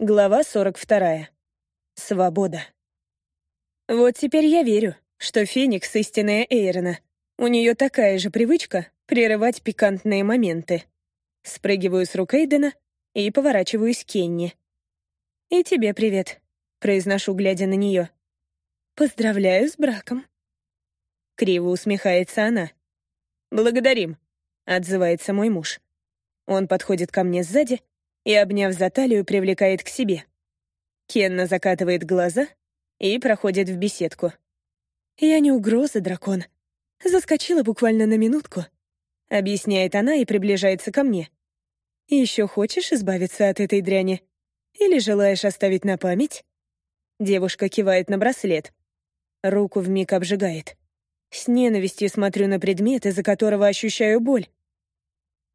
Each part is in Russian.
Глава 42. Свобода. Вот теперь я верю, что Феникс — истинная Эйрона. У нее такая же привычка прерывать пикантные моменты. Спрыгиваю с рук Эйдена и поворачиваюсь к Кенни. «И тебе привет», — произношу, глядя на нее. «Поздравляю с браком». Криво усмехается она. «Благодарим», — отзывается мой муж. Он подходит ко мне сзади и, обняв за талию, привлекает к себе. Кенна закатывает глаза и проходит в беседку. «Я не угроза, дракон. Заскочила буквально на минутку», — объясняет она и приближается ко мне. «Еще хочешь избавиться от этой дряни? Или желаешь оставить на память?» Девушка кивает на браслет. Руку вмиг обжигает. С ненавистью смотрю на предмет, из-за которого ощущаю боль.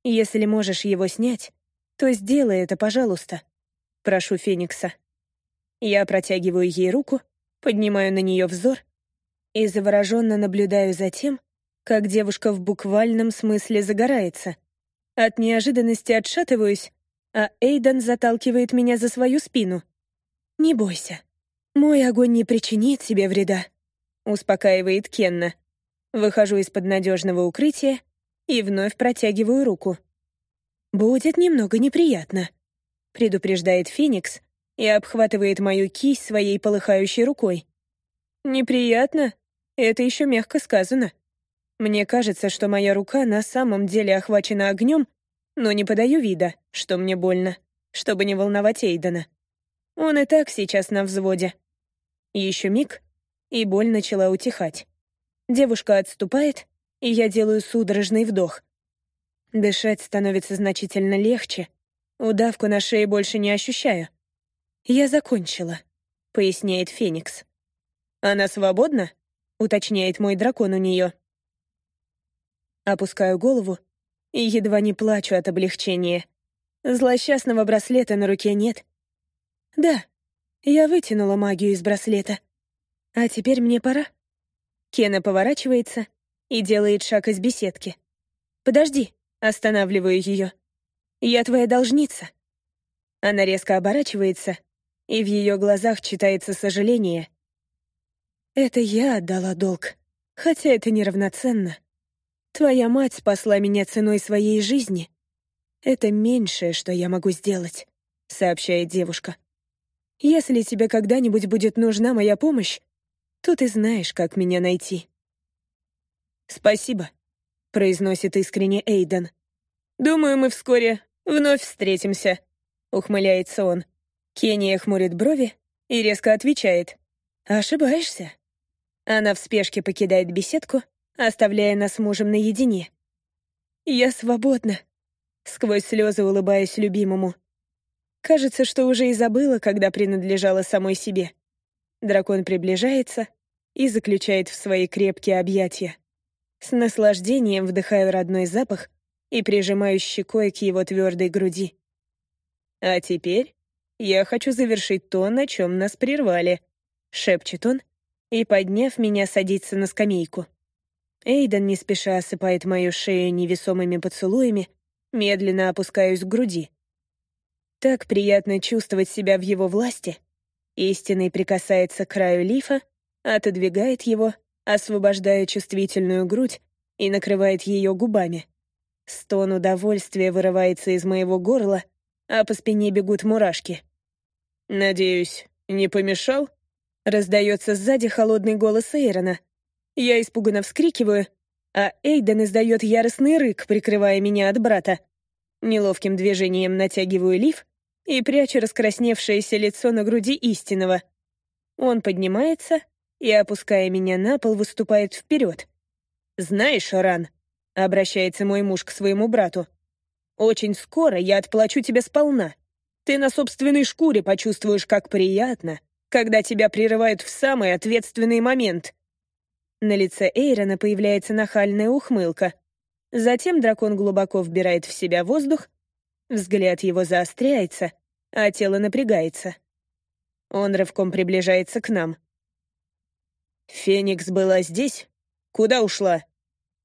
Если можешь его снять, то сделай это, пожалуйста. Прошу Феникса. Я протягиваю ей руку, поднимаю на нее взор и завороженно наблюдаю за тем, как девушка в буквальном смысле загорается. От неожиданности отшатываюсь, а Эйдан заталкивает меня за свою спину. «Не бойся. Мой огонь не причинит тебе вреда», — успокаивает Кенна. Выхожу из-под надежного укрытия и вновь протягиваю руку. «Будет немного неприятно», — предупреждает Феникс и обхватывает мою кисть своей полыхающей рукой. «Неприятно? Это еще мягко сказано. Мне кажется, что моя рука на самом деле охвачена огнем, но не подаю вида, что мне больно, чтобы не волновать Эйдена. Он и так сейчас на взводе. Еще миг, и боль начала утихать. Девушка отступает, и я делаю судорожный вдох. Дышать становится значительно легче. Удавку на шее больше не ощущаю. «Я закончила», — поясняет Феникс. «Она свободна?» — уточняет мой дракон у нее. Опускаю голову и едва не плачу от облегчения. Злосчастного браслета на руке нет. Да, я вытянула магию из браслета. А теперь мне пора. Кена поворачивается и делает шаг из беседки. «Подожди», Останавливаю ее. «Я твоя должница». Она резко оборачивается, и в ее глазах читается сожаление. «Это я отдала долг, хотя это неравноценно. Твоя мать спасла меня ценой своей жизни. Это меньшее, что я могу сделать», — сообщает девушка. «Если тебе когда-нибудь будет нужна моя помощь, то ты знаешь, как меня найти». «Спасибо», произносит искренне Эйден. «Думаю, мы вскоре вновь встретимся», — ухмыляется он. Кения хмурит брови и резко отвечает. «Ошибаешься». Она в спешке покидает беседку, оставляя нас с мужем наедине. «Я свободна», — сквозь слезы улыбаюсь любимому. Кажется, что уже и забыла, когда принадлежала самой себе. Дракон приближается и заключает в свои крепкие объятия. С наслаждением вдыхаю родной запах и прижимаю щекой к его твердой груди. «А теперь я хочу завершить то, на чем нас прервали», — шепчет он, и, подняв меня, садится на скамейку. Эйден не спеша осыпает мою шею невесомыми поцелуями, медленно опускаюсь к груди. Так приятно чувствовать себя в его власти. Истинный прикасается к краю лифа, отодвигает его освобождая чувствительную грудь и накрывает ее губами. Стон удовольствия вырывается из моего горла, а по спине бегут мурашки. «Надеюсь, не помешал?» Раздается сзади холодный голос Эйрона. Я испуганно вскрикиваю, а Эйден издает яростный рык, прикрывая меня от брата. Неловким движением натягиваю лиф и прячу раскрасневшееся лицо на груди истинного. Он поднимается и, опуская меня на пол, выступает вперед. «Знаешь, Ран», — обращается мой муж к своему брату, «очень скоро я отплачу тебе сполна. Ты на собственной шкуре почувствуешь, как приятно, когда тебя прерывают в самый ответственный момент». На лице Эйрона появляется нахальная ухмылка. Затем дракон глубоко вбирает в себя воздух, взгляд его заостряется, а тело напрягается. Он рывком приближается к нам. «Феникс была здесь? Куда ушла?»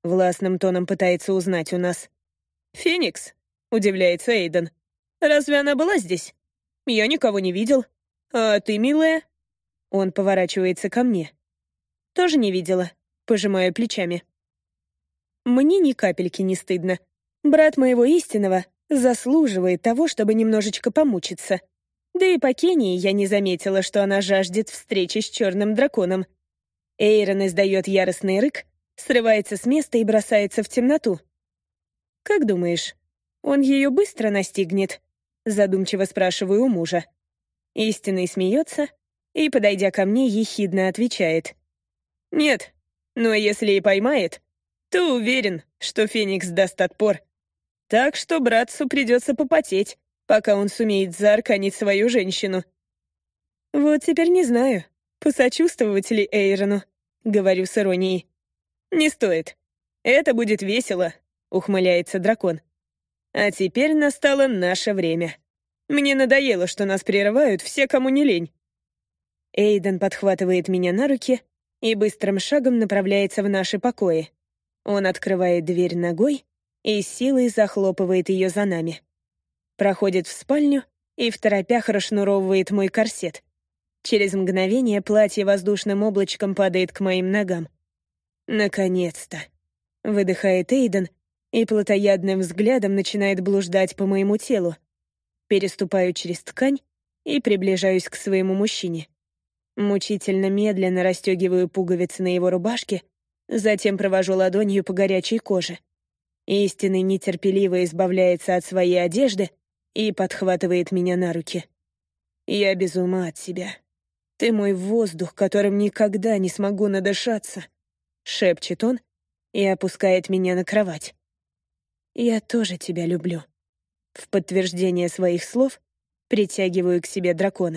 Властным тоном пытается узнать у нас. «Феникс?» — удивляется Эйден. «Разве она была здесь?» я никого не видел. А ты, милая?» Он поворачивается ко мне. «Тоже не видела», пожимаю плечами. Мне ни капельки не стыдно. Брат моего истинного заслуживает того, чтобы немножечко помучиться. Да и по Кении я не заметила, что она жаждет встречи с черным драконом. Эйрон издает яростный рык, срывается с места и бросается в темноту. «Как думаешь, он ее быстро настигнет?» Задумчиво спрашиваю у мужа. Истинный смеется и, подойдя ко мне, ехидно отвечает. «Нет, но если и поймает, то уверен, что Феникс даст отпор. Так что братцу придется попотеть, пока он сумеет заарканить свою женщину. Вот теперь не знаю, посочувствовать ли Эйрону, говорю с иронией. Не стоит. Это будет весело, ухмыляется дракон. А теперь настало наше время. Мне надоело, что нас прерывают все, кому не лень. Эйден подхватывает меня на руки и быстрым шагом направляется в наши покои. Он открывает дверь ногой и силой захлопывает ее за нами. Проходит в спальню и в торопях расшнуровывает мой корсет. Через мгновение платье воздушным облачком падает к моим ногам. «Наконец-то!» — выдыхает Эйден и плотоядным взглядом начинает блуждать по моему телу. Переступаю через ткань и приближаюсь к своему мужчине. Мучительно медленно расстегиваю пуговицы на его рубашке, затем провожу ладонью по горячей коже. Истинный нетерпеливо избавляется от своей одежды и подхватывает меня на руки. Я без ума от тебя. Ты мой воздух, которым никогда не смогу надышаться, шепчет он и опускает меня на кровать. Я тоже тебя люблю. В подтверждение своих слов притягиваю к себе дракона.